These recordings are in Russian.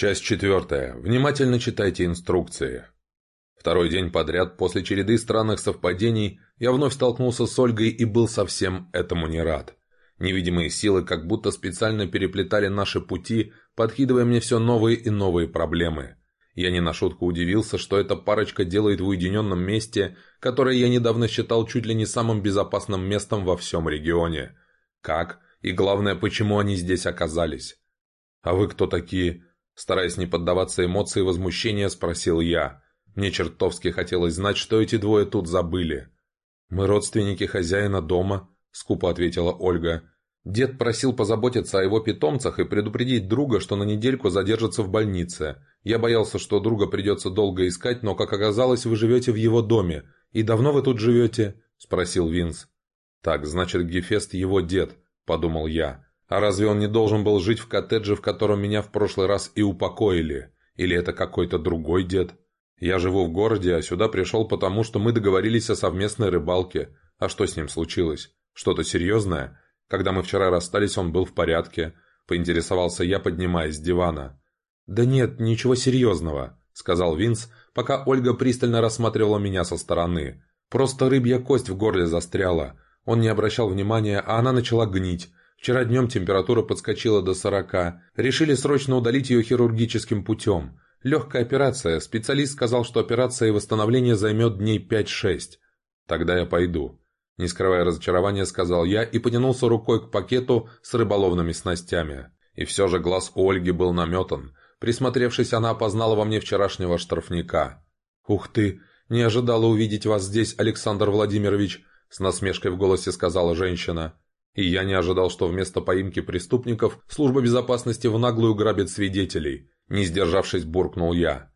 Часть четвертая. Внимательно читайте инструкции. Второй день подряд, после череды странных совпадений, я вновь столкнулся с Ольгой и был совсем этому не рад. Невидимые силы как будто специально переплетали наши пути, подкидывая мне все новые и новые проблемы. Я не на шутку удивился, что эта парочка делает в уединенном месте, которое я недавно считал чуть ли не самым безопасным местом во всем регионе. Как? И главное, почему они здесь оказались? «А вы кто такие?» Стараясь не поддаваться эмоции возмущения, спросил я. Мне чертовски хотелось знать, что эти двое тут забыли. «Мы родственники хозяина дома», — скупо ответила Ольга. «Дед просил позаботиться о его питомцах и предупредить друга, что на недельку задержится в больнице. Я боялся, что друга придется долго искать, но, как оказалось, вы живете в его доме. И давно вы тут живете?» — спросил Винс. «Так, значит, Гефест его дед», — подумал я. «А разве он не должен был жить в коттедже, в котором меня в прошлый раз и упокоили? Или это какой-то другой дед?» Я живу в городе, а сюда пришел потому, что мы договорились о совместной рыбалке. А что с ним случилось? Что-то серьезное? Когда мы вчера расстались, он был в порядке. Поинтересовался я, поднимаясь с дивана. «Да нет, ничего серьезного», — сказал Винс, пока Ольга пристально рассматривала меня со стороны. «Просто рыбья кость в горле застряла. Он не обращал внимания, а она начала гнить. Вчера днем температура подскочила до сорока. Решили срочно удалить ее хирургическим путем. Легкая операция. Специалист сказал, что операция и восстановление займет дней 5-6. Тогда я пойду. Не скрывая разочарования, сказал я и потянулся рукой к пакету с рыболовными снастями. И все же глаз у Ольги был наметан. Присмотревшись, она опознала во мне вчерашнего штрафника. «Ух ты! Не ожидала увидеть вас здесь, Александр Владимирович!» С насмешкой в голосе сказала женщина. И я не ожидал, что вместо поимки преступников служба безопасности в наглую грабит свидетелей. Не сдержавшись, буркнул я.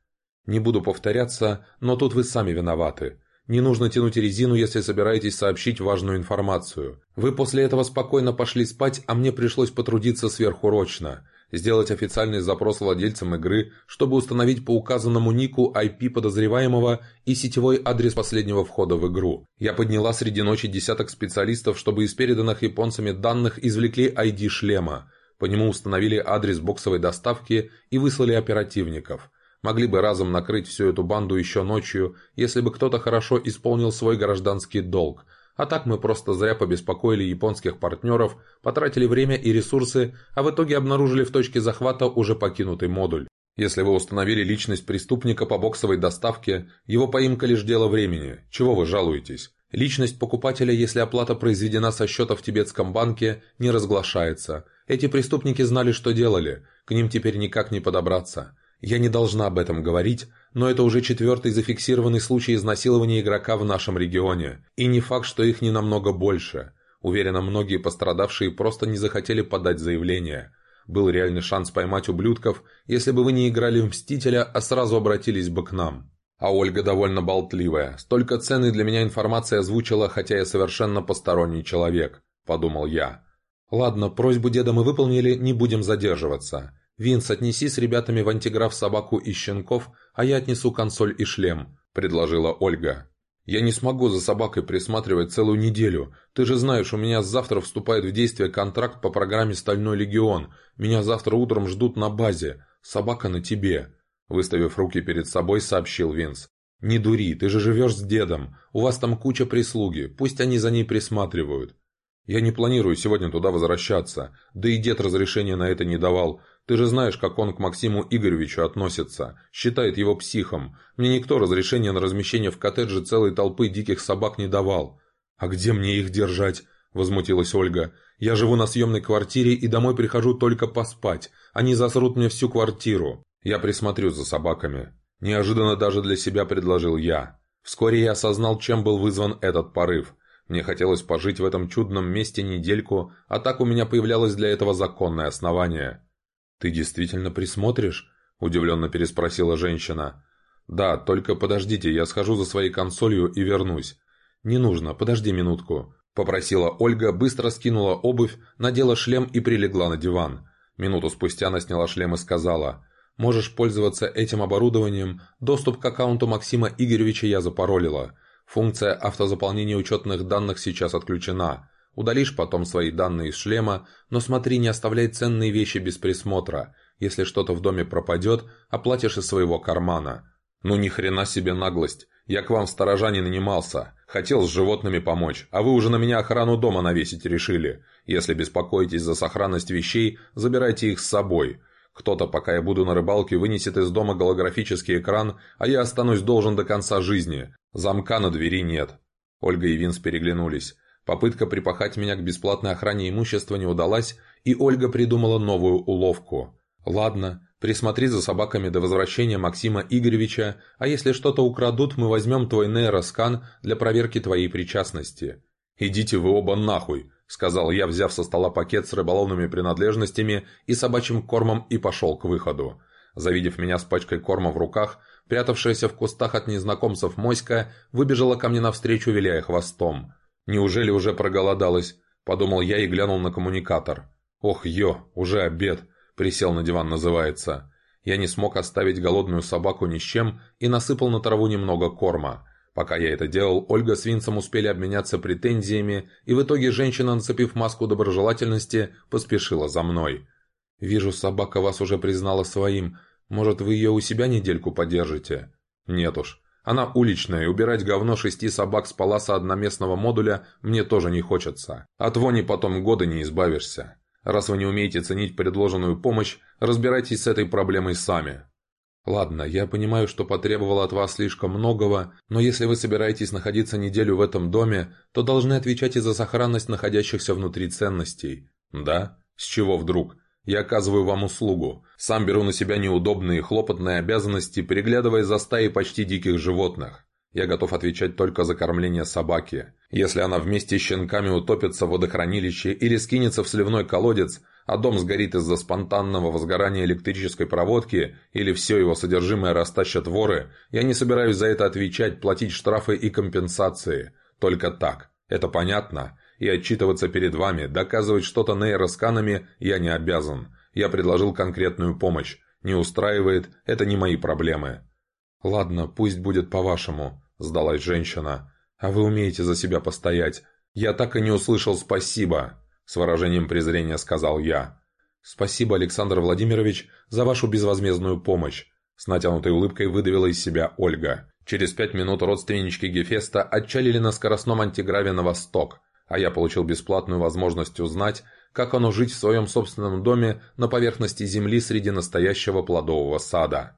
«Не буду повторяться, но тут вы сами виноваты. Не нужно тянуть резину, если собираетесь сообщить важную информацию. Вы после этого спокойно пошли спать, а мне пришлось потрудиться сверхурочно. Сделать официальный запрос владельцам игры, чтобы установить по указанному нику IP подозреваемого и сетевой адрес последнего входа в игру. Я подняла среди ночи десяток специалистов, чтобы из переданных японцами данных извлекли ID шлема. По нему установили адрес боксовой доставки и выслали оперативников. Могли бы разом накрыть всю эту банду еще ночью, если бы кто-то хорошо исполнил свой гражданский долг. А так мы просто зря побеспокоили японских партнеров, потратили время и ресурсы, а в итоге обнаружили в точке захвата уже покинутый модуль. Если вы установили личность преступника по боксовой доставке, его поимка лишь дело времени. Чего вы жалуетесь? Личность покупателя, если оплата произведена со счета в тибетском банке, не разглашается. Эти преступники знали, что делали, к ним теперь никак не подобраться. Я не должна об этом говорить, но это уже четвертый зафиксированный случай изнасилования игрока в нашем регионе. И не факт, что их не намного больше. Уверена, многие пострадавшие просто не захотели подать заявление. Был реальный шанс поймать ублюдков, если бы вы не играли в Мстителя, а сразу обратились бы к нам. А Ольга довольно болтливая. Столько ценной для меня информации озвучила, хотя я совершенно посторонний человек, подумал я. «Ладно, просьбу деда мы выполнили, не будем задерживаться. Винс, отнеси с ребятами в антиграф собаку и щенков, а я отнесу консоль и шлем», – предложила Ольга. «Я не смогу за собакой присматривать целую неделю. Ты же знаешь, у меня завтра вступает в действие контракт по программе «Стальной легион». Меня завтра утром ждут на базе. Собака на тебе», – выставив руки перед собой, сообщил Винс. «Не дури, ты же живешь с дедом. У вас там куча прислуги, пусть они за ней присматривают. «Я не планирую сегодня туда возвращаться, да и дед разрешения на это не давал. Ты же знаешь, как он к Максиму Игоревичу относится. Считает его психом. Мне никто разрешения на размещение в коттедже целой толпы диких собак не давал». «А где мне их держать?» – возмутилась Ольга. «Я живу на съемной квартире и домой прихожу только поспать. Они засрут мне всю квартиру. Я присмотрю за собаками». Неожиданно даже для себя предложил я. Вскоре я осознал, чем был вызван этот порыв – мне хотелось пожить в этом чудном месте недельку, а так у меня появлялось для этого законное основание. «Ты действительно присмотришь?» – удивленно переспросила женщина. «Да, только подождите, я схожу за своей консолью и вернусь». «Не нужно, подожди минутку», – попросила Ольга, быстро скинула обувь, надела шлем и прилегла на диван. Минуту спустя она сняла шлем и сказала – Можешь пользоваться этим оборудованием. Доступ к аккаунту Максима Игоревича я запаролила. Функция автозаполнения учетных данных сейчас отключена. Удалишь потом свои данные из шлема, но смотри, не оставляй ценные вещи без присмотра. Если что-то в доме пропадет, оплатишь из своего кармана. Ну ни хрена себе наглость. Я к вам в сторожа не нанимался. Хотел с животными помочь, а вы уже на меня охрану дома навесить решили. Если беспокоитесь за сохранность вещей, забирайте их с собой. Кто-то, пока я буду на рыбалке, вынесет из дома голографический экран, а я останусь должен до конца жизни. Замка на двери нет». Ольга и Винс переглянулись. Попытка припахать меня к бесплатной охране имущества не удалась, и Ольга придумала новую уловку. «Ладно, присмотри за собаками до возвращения Максима Игоревича, а если что-то украдут, мы возьмем твой нейроскан для проверки твоей причастности». «Идите вы оба нахуй!» — сказал я, взяв со стола пакет с рыболовными принадлежностями и собачьим кормом и пошел к выходу. Завидев меня с пачкой корма в руках, прятавшаяся в кустах от незнакомцев моська выбежала ко мне навстречу, виляя хвостом. «Неужели уже проголодалась?» – подумал я и глянул на коммуникатор. «Ох, ё, уже обед!» – присел на диван называется. Я не смог оставить голодную собаку ни с чем и насыпал на траву немного корма. Пока я это делал, Ольга с Винцем успели обменяться претензиями, и в итоге женщина, нацепив маску доброжелательности, поспешила за мной. «Вижу, собака вас уже признала своим. Может, вы ее у себя недельку подержите?» «Нет уж. Она уличная, и убирать говно шести собак с паласа одноместного модуля мне тоже не хочется. От вони потом года не избавишься. Раз вы не умеете ценить предложенную помощь, разбирайтесь с этой проблемой сами. «Ладно, я понимаю, что потребовал от вас слишком многого, но если вы собираетесь находиться неделю в этом доме, то должны отвечать и за сохранность находящихся внутри ценностей». «Да? С чего вдруг? Я оказываю вам услугу. Сам беру на себя неудобные и хлопотные обязанности, переглядывая за стаей почти диких животных. Я готов отвечать только за кормление собаки. Если она вместе с щенками утопится в водохранилище или скинется в сливной колодец, а дом сгорит из-за спонтанного возгорания электрической проводки или все его содержимое растащат воры, я не собираюсь за это отвечать, платить штрафы и компенсации. Только так. Это понятно? И отчитываться перед вами, доказывать что-то нейросканами я не обязан. Я предложил конкретную помощь. Не устраивает, это не мои проблемы. «Ладно, пусть будет по-вашему», – сдалась женщина. «А вы умеете за себя постоять. Я так и не услышал спасибо», – с выражением презрения сказал я. «Спасибо, Александр Владимирович, за вашу безвозмездную помощь», – с натянутой улыбкой выдавила из себя Ольга. Через пять минут родственнички Гефеста отчалили на скоростном антиграве на восток, а я получил бесплатную возможность узнать, как оно жить в своем собственном доме на поверхности земли среди настоящего плодового сада.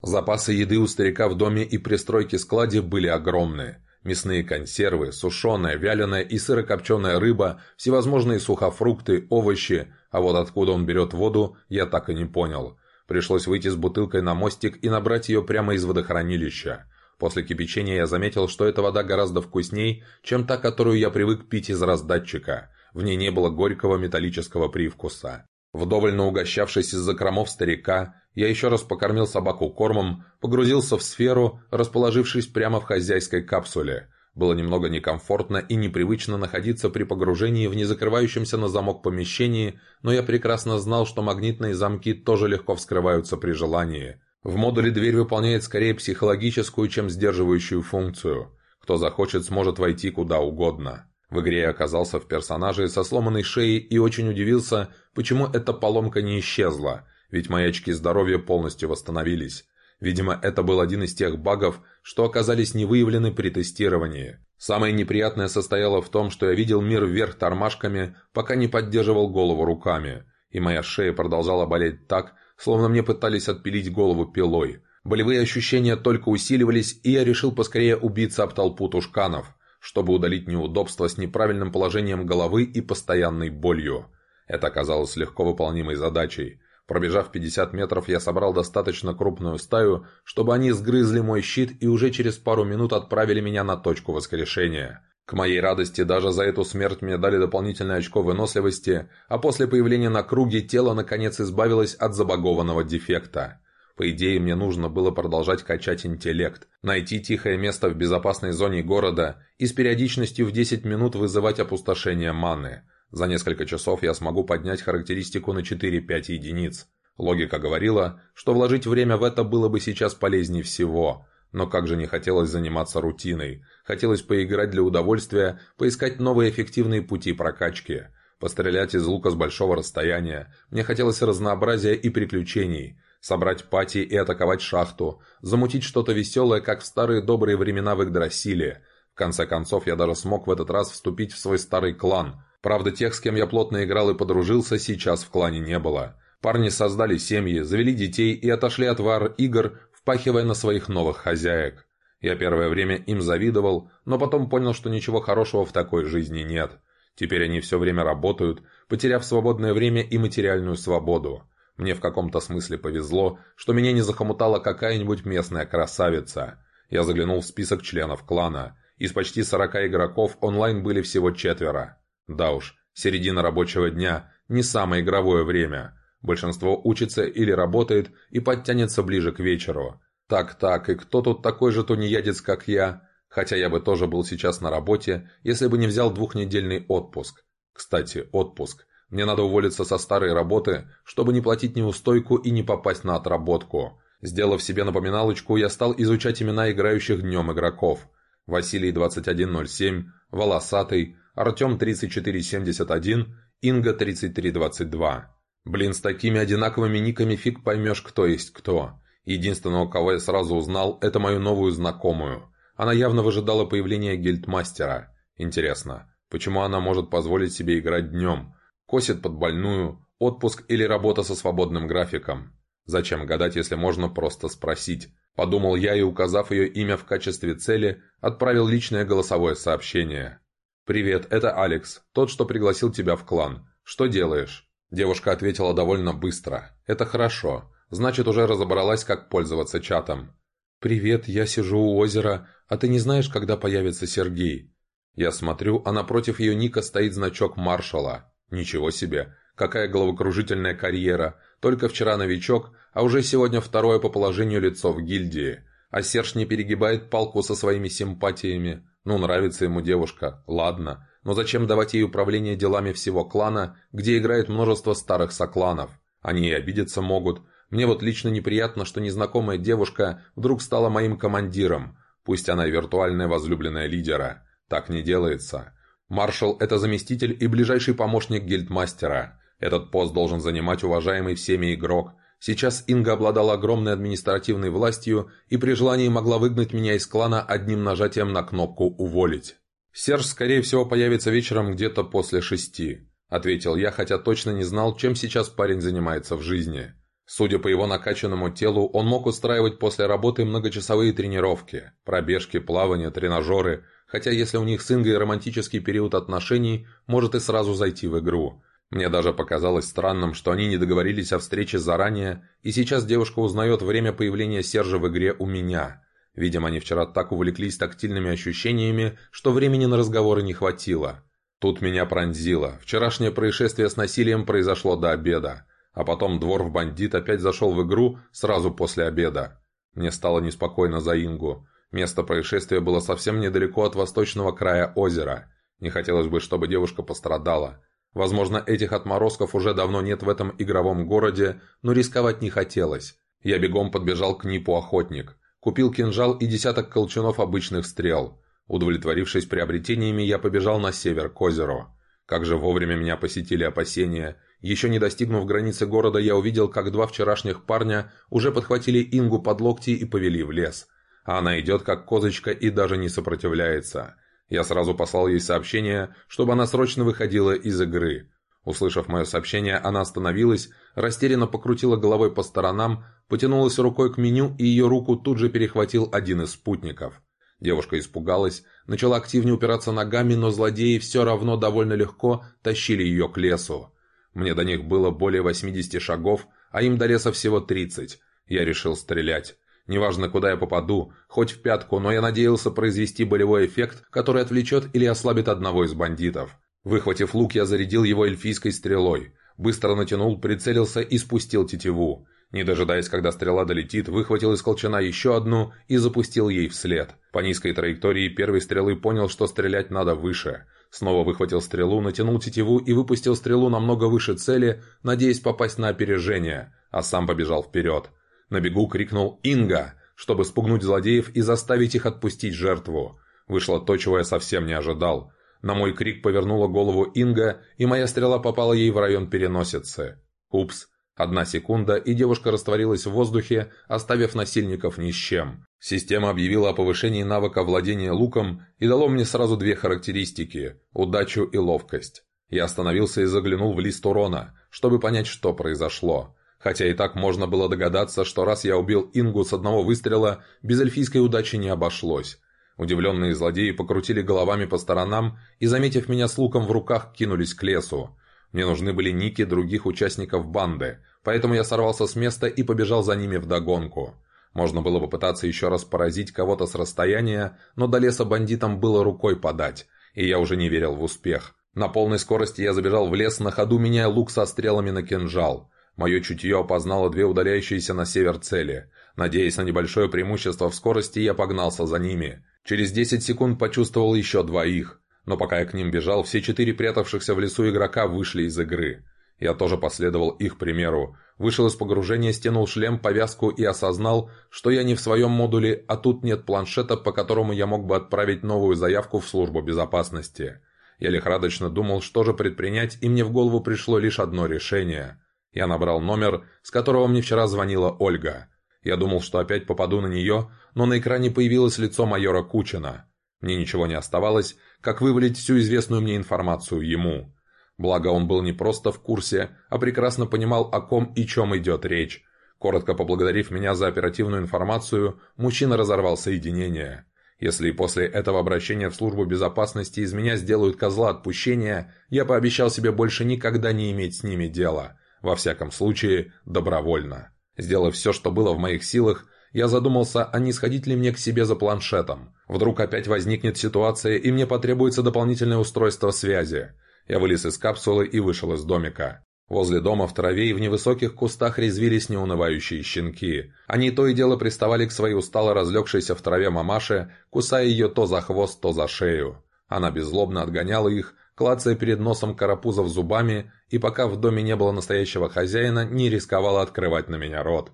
Запасы еды у старика в доме и пристройке-складе были огромные. Мясные консервы, сушеная, вяленая и сырокопченая рыба, всевозможные сухофрукты, овощи, а вот откуда он берет воду, я так и не понял. Пришлось выйти с бутылкой на мостик и набрать ее прямо из водохранилища. После кипячения я заметил, что эта вода гораздо вкусней, чем та, которую я привык пить из раздатчика. В ней не было горького металлического привкуса. Вдоволь угощавшись из закромов старика, я еще раз покормил собаку кормом, погрузился в сферу, расположившись прямо в хозяйской капсуле. Было немного некомфортно и непривычно находиться при погружении в незакрывающемся на замок помещении, но я прекрасно знал, что магнитные замки тоже легко вскрываются при желании. В модуле дверь выполняет скорее психологическую, чем сдерживающую функцию. Кто захочет, сможет войти куда угодно. В игре я оказался в персонаже со сломанной шеей и очень удивился, почему эта поломка не исчезла, ведь мои очки здоровья полностью восстановились. Видимо, это был один из тех багов, что оказались не выявлены при тестировании. Самое неприятное состояло в том, что я видел мир вверх тормашками, пока не поддерживал голову руками, и моя шея продолжала болеть так, словно мне пытались отпилить голову пилой. Болевые ощущения только усиливались, и я решил поскорее убиться об толпу тушканов чтобы удалить неудобства с неправильным положением головы и постоянной болью. Это оказалось легко выполнимой задачей. Пробежав 50 метров, я собрал достаточно крупную стаю, чтобы они сгрызли мой щит и уже через пару минут отправили меня на точку воскрешения. К моей радости, даже за эту смерть мне дали дополнительное очко выносливости, а после появления на круге тело наконец избавилось от забагованного дефекта. По идее, мне нужно было продолжать качать интеллект, найти тихое место в безопасной зоне города и с периодичностью в 10 минут вызывать опустошение маны. За несколько часов я смогу поднять характеристику на 4-5 единиц. Логика говорила, что вложить время в это было бы сейчас полезнее всего. Но как же не хотелось заниматься рутиной. Хотелось поиграть для удовольствия, поискать новые эффективные пути прокачки. пострелять из лука с большого расстояния. Мне хотелось разнообразия и приключений. Собрать пати и атаковать шахту. Замутить что-то веселое, как в старые добрые времена в Игдрасиле. В конце концов, я даже смог в этот раз вступить в свой старый клан. Правда, тех, с кем я плотно играл и подружился, сейчас в клане не было. Парни создали семьи, завели детей и отошли от вар игр, впахивая на своих новых хозяек. Я первое время им завидовал, но потом понял, что ничего хорошего в такой жизни нет. Теперь они все время работают, потеряв свободное время и материальную свободу. Мне в каком-то смысле повезло, что меня не захомутала какая-нибудь местная красавица. Я заглянул в список членов клана. Из почти 40 игроков онлайн были всего четверо. Да уж, середина рабочего дня – не самое игровое время. Большинство учится или работает и подтянется ближе к вечеру. Так-так, и кто тут такой же тунеядец, как я? Хотя я бы тоже был сейчас на работе, если бы не взял двухнедельный отпуск. Кстати, отпуск. Мне надо уволиться со старой работы, чтобы не платить неустойку и не попасть на отработку. Сделав себе напоминалочку, я стал изучать имена играющих днем игроков. Василий 2107, Волосатый, Артем 3471, Инга 3322. Блин, с такими одинаковыми никами фиг поймешь, кто есть кто. Единственного, кого я сразу узнал, это мою новую знакомую. Она явно выжидала появления гильдмастера. Интересно, почему она может позволить себе играть днем? Косит под больную, отпуск или работа со свободным графиком? Зачем гадать, если можно просто спросить? Подумал я и, указав ее имя в качестве цели, отправил личное голосовое сообщение. «Привет, это Алекс, тот, что пригласил тебя в клан. Что делаешь?» Девушка ответила довольно быстро. «Это хорошо. Значит, уже разобралась, как пользоваться чатом. «Привет, я сижу у озера, а ты не знаешь, когда появится Сергей?» Я смотрю, а напротив ее ника стоит значок маршала. Ничего себе, какая головокружительная карьера. Только вчера новичок, а уже сегодня второе по положению лицо в гильдии. А Серж не перегибает палку со своими симпатиями. Ну, нравится ему девушка, ладно. Но зачем давать ей управление делами всего клана, где играет множество старых сокланов? Они и обидеться могут, мне вот лично неприятно, что незнакомая девушка вдруг стала моим командиром, пусть она и виртуальная возлюбленная лидера. Так не делается. Маршал – это заместитель и ближайший помощник гильдмастера. Этот пост должен занимать уважаемый всеми игрок. Сейчас Инга обладала огромной административной властью и при желании могла выгнать меня из клана одним нажатием на кнопку «Уволить». «Серж, скорее всего, появится вечером где-то после шести», – ответил я, хотя точно не знал, чем сейчас парень занимается в жизни. Судя по его накачанному телу, он мог устраивать после работы многочасовые тренировки, пробежки, плавания, тренажеры, хотя если у них с Ингой романтический период отношений, может и сразу зайти в игру. Мне даже показалось странным, что они не договорились о встрече заранее, и сейчас девушка узнает время появления Сержа в игре у меня. Видимо, они вчера так увлеклись тактильными ощущениями, что времени на разговоры не хватило. Тут меня пронзило. Вчерашнее происшествие с насилием произошло до обеда. А потом Дворф-бандит опять зашел в игру сразу после обеда. Мне стало неспокойно за Ингу. Место происшествия было совсем недалеко от восточного края озера. Не хотелось бы, чтобы девушка пострадала. Возможно, этих отморозков уже давно нет в этом игровом городе, но рисковать не хотелось. Я бегом подбежал к Нипу Охотник. Купил кинжал и десяток колчунов обычных стрел. Удовлетворившись приобретениями, я побежал на север, к озеру. Как же вовремя меня посетили опасения – еще не достигнув границы города, я увидел, как два вчерашних парня уже подхватили Ингу под локти и повели в лес. А она идет, как козочка, и даже не сопротивляется. Я сразу послал ей сообщение, чтобы она срочно выходила из игры. Услышав мое сообщение, она остановилась, растерянно покрутила головой по сторонам, потянулась рукой к меню, и ее руку тут же перехватил один из спутников. Девушка испугалась, начала активнее упираться ногами, но злодеи все равно довольно легко тащили ее к лесу. Мне до них было более 80 шагов, а им до леса всего 30. Я решил стрелять. Неважно, куда я попаду, хоть в пятку, но я надеялся произвести болевой эффект, который отвлечет или ослабит одного из бандитов. Выхватив лук, я зарядил его эльфийской стрелой. Быстро натянул, прицелился и спустил тетиву. Не дожидаясь, когда стрела долетит, выхватил из колчана еще одну и запустил ей вслед. По низкой траектории первой стрелы понял, что стрелять надо выше. Снова выхватил стрелу, натянул тетиву и выпустил стрелу намного выше цели, надеясь попасть на опережение, а сам побежал вперед. На бегу крикнул «Инга!», чтобы спугнуть злодеев и заставить их отпустить жертву. Вышло то, чего я совсем не ожидал. На мой крик повернула голову Инга, и моя стрела попала ей в район переносицы. Упс. Одна секунда, и девушка растворилась в воздухе, оставив насильников ни с чем. Система объявила о повышении навыка владения луком и дало мне сразу две характеристики – удачу и ловкость. Я остановился и заглянул в лист урона, чтобы понять, что произошло. Хотя и так можно было догадаться, что раз я убил Ингу с одного выстрела, без эльфийской удачи не обошлось. Удивленные злодеи покрутили головами по сторонам и, заметив меня с луком в руках, кинулись к лесу. Мне нужны были ники других участников банды, поэтому я сорвался с места и побежал за ними вдогонку. Можно было попытаться еще раз поразить кого-то с расстояния, но до леса бандитам было рукой подать, и я уже не верил в успех. На полной скорости я забежал в лес, на ходу меняя лук со стрелами на кинжал. Мое чутье опознало две удаляющиеся на север цели. Надеясь на небольшое преимущество в скорости, я погнался за ними. Через 10 секунд почувствовал еще двоих. Но пока я к ним бежал, все четыре прятавшихся в лесу игрока вышли из игры. Я тоже последовал их примеру. Вышел из погружения, стянул шлем, повязку и осознал, что я не в своем модуле, а тут нет планшета, по которому я мог бы отправить новую заявку в службу безопасности. Я лихорадочно думал, что же предпринять, и мне в голову пришло лишь одно решение. Я набрал номер, с которого мне вчера звонила Ольга. Я думал, что опять попаду на нее, но на экране появилось лицо майора Кучина. Мне ничего не оставалось, как вывалить всю известную мне информацию ему. Благо он был не просто в курсе, а прекрасно понимал, о ком и чем идет речь. Коротко поблагодарив меня за оперативную информацию, мужчина разорвал соединение. Если после этого обращения в службу безопасности из меня сделают козла отпущения, я пообещал себе больше никогда не иметь с ними дела. Во всяком случае, добровольно. Сделав все, что было в моих силах, я задумался, а не сходить ли мне к себе за планшетом. Вдруг опять возникнет ситуация, и мне потребуется дополнительное устройство связи. Я вылез из капсулы и вышел из домика. Возле дома в траве и в невысоких кустах резвились неунывающие щенки. Они то и дело приставали к своей устало разлегшейся в траве мамаше, кусая ее то за хвост, то за шею. Она беззлобно отгоняла их, клацая перед носом карапузов зубами, и пока в доме не было настоящего хозяина, не рисковала открывать на меня рот.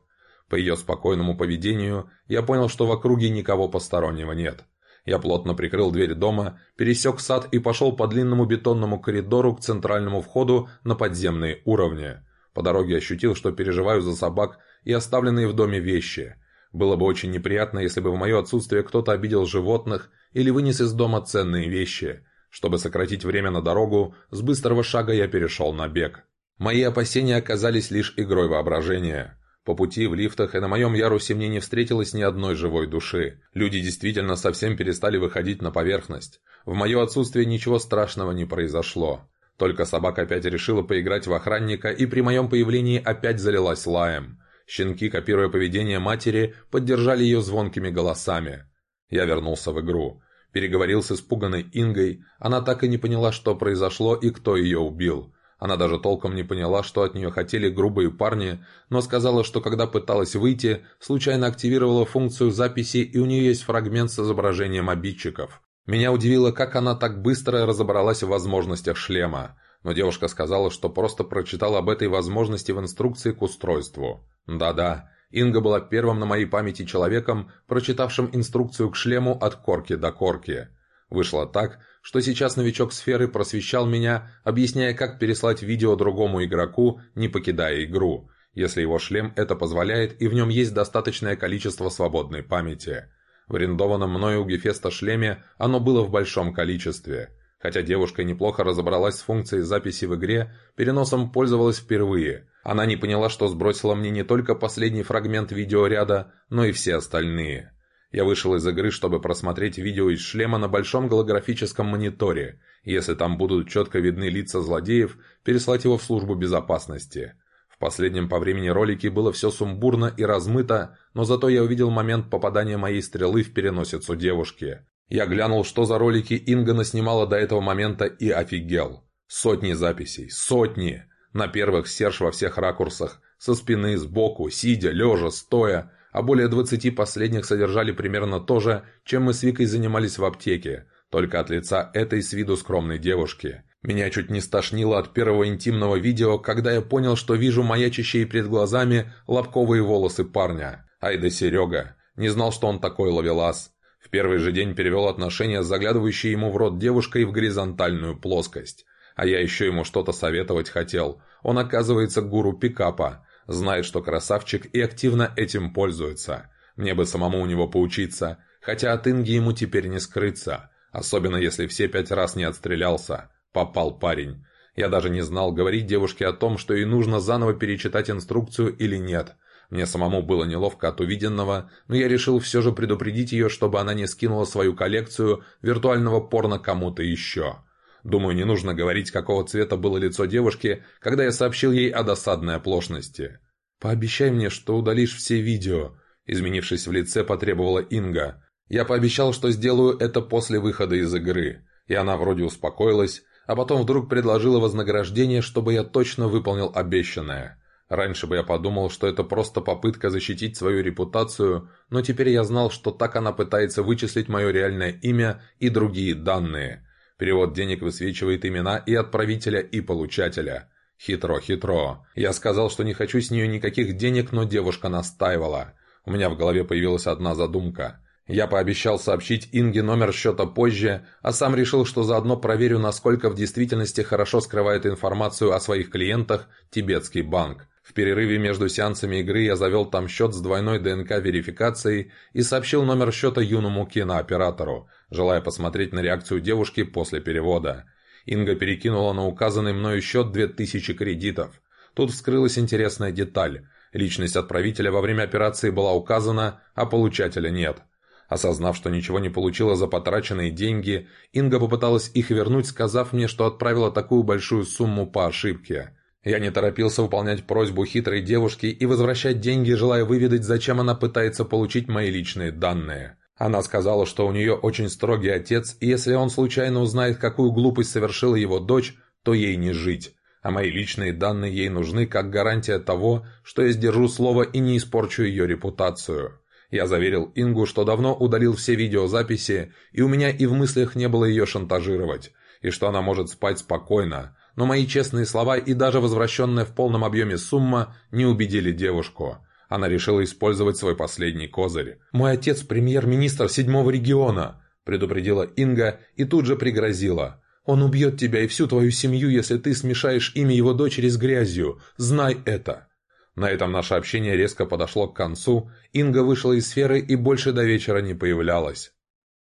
По ее спокойному поведению я понял, что в округе никого постороннего нет. Я плотно прикрыл дверь дома, пересек сад и пошел по длинному бетонному коридору к центральному входу на подземные уровни. По дороге ощутил, что переживаю за собак и оставленные в доме вещи. Было бы очень неприятно, если бы в мое отсутствие кто-то обидел животных или вынес из дома ценные вещи. Чтобы сократить время на дорогу, с быстрого шага я перешел на бег. Мои опасения оказались лишь игрой воображения. По пути в лифтах и на моем ярусе мне не встретилось ни одной живой души. Люди действительно совсем перестали выходить на поверхность. В мое отсутствие ничего страшного не произошло. Только собака опять решила поиграть в охранника и при моем появлении опять залилась лаем. Щенки, копируя поведение матери, поддержали ее звонкими голосами. Я вернулся в игру. Переговорил с испуганной Ингой. Она так и не поняла, что произошло и кто ее убил. Она даже толком не поняла, что от нее хотели грубые парни, но сказала, что когда пыталась выйти, случайно активировала функцию записи и у нее есть фрагмент с изображением обидчиков. Меня удивило, как она так быстро разобралась в возможностях шлема, но девушка сказала, что просто прочитала об этой возможности в инструкции к устройству. Да-да, Инга была первым на моей памяти человеком, прочитавшим инструкцию к шлему от корки до корки. Вышло так, что сейчас новичок сферы просвещал меня, объясняя, как переслать видео другому игроку, не покидая игру, если его шлем это позволяет и в нем есть достаточное количество свободной памяти. В арендованном мною у Гефеста шлеме оно было в большом количестве. Хотя девушка неплохо разобралась с функцией записи в игре, переносом пользовалась впервые. Она не поняла, что сбросила мне не только последний фрагмент видеоряда, но и все остальные. Я вышел из игры, чтобы просмотреть видео из шлема на большом голографическом мониторе. Если там будут четко видны лица злодеев, переслать его в службу безопасности. В последнем по времени ролике было все сумбурно и размыто, но зато я увидел момент попадания моей стрелы в переносицу девушки. Я глянул, что за ролики Инга наснимала до этого момента и офигел. Сотни записей, сотни! На первых Серж во всех ракурсах, со спины, сбоку, сидя, лежа, стоя – а более 20 последних содержали примерно то же, чем мы с Викой занимались в аптеке, только от лица этой с виду скромной девушки. Меня чуть не стошнило от первого интимного видео, когда я понял, что вижу маячащие перед глазами лобковые волосы парня. Ай да Серега. Не знал, что он такой ловелас. В первый же день перевел отношения с заглядывающей ему в рот девушкой в горизонтальную плоскость. А я еще ему что-то советовать хотел. Он, оказывается, гуру пикапа. Знает, что красавчик и активно этим пользуется. Мне бы самому у него поучиться. Хотя от Инги ему теперь не скрыться. Особенно если все пять раз не отстрелялся. Попал парень. Я даже не знал, говорить девушке о том, что ей нужно заново перечитать инструкцию или нет. Мне самому было неловко от увиденного, но я решил все же предупредить ее, чтобы она не скинула свою коллекцию виртуального порно кому-то еще. Думаю, не нужно говорить, какого цвета было лицо девушки, когда я сообщил ей о досадной оплошности. «Пообещай мне, что удалишь все видео», – изменившись в лице, потребовала Инга. «Я пообещал, что сделаю это после выхода из игры». И она вроде успокоилась, а потом вдруг предложила вознаграждение, чтобы я точно выполнил обещанное. Раньше бы я подумал, что это просто попытка защитить свою репутацию, но теперь я знал, что так она пытается вычислить мое реальное имя и другие данные. Перевод денег высвечивает имена и отправителя, и получателя. Хитро-хитро. Я сказал, что не хочу с нее никаких денег, но девушка настаивала. У меня в голове появилась одна задумка. Я пообещал сообщить Инге номер счета позже, а сам решил, что заодно проверю, насколько в действительности хорошо скрывает информацию о своих клиентах тибетский банк. В перерыве между сеансами игры я завел там счет с двойной ДНК-верификацией и сообщил номер счета юному кинооператору, желая посмотреть на реакцию девушки после перевода. Инга перекинула на указанный мною счет 2000 кредитов. Тут вскрылась интересная деталь. Личность отправителя во время операции была указана, а получателя нет – Осознав, что ничего не получила за потраченные деньги, Инга попыталась их вернуть, сказав мне, что отправила такую большую сумму по ошибке. Я не торопился выполнять просьбу хитрой девушки и возвращать деньги, желая выведать, зачем она пытается получить мои личные данные. Она сказала, что у нее очень строгий отец, и если он случайно узнает, какую глупость совершила его дочь, то ей не жить. А мои личные данные ей нужны как гарантия того, что я сдержу слово и не испорчу ее репутацию. Я заверил Ингу, что давно удалил все видеозаписи, и у меня и в мыслях не было ее шантажировать, и что она может спать спокойно, но мои честные слова и даже возвращенная в полном объеме сумма не убедили девушку. Она решила использовать свой последний козырь. «Мой отец премьер-министр седьмого региона», – предупредила Инга и тут же пригрозила. «Он убьет тебя и всю твою семью, если ты смешаешь имя его дочери с грязью. Знай это!» На этом наше общение резко подошло к концу, Инга вышла из сферы и больше до вечера не появлялась.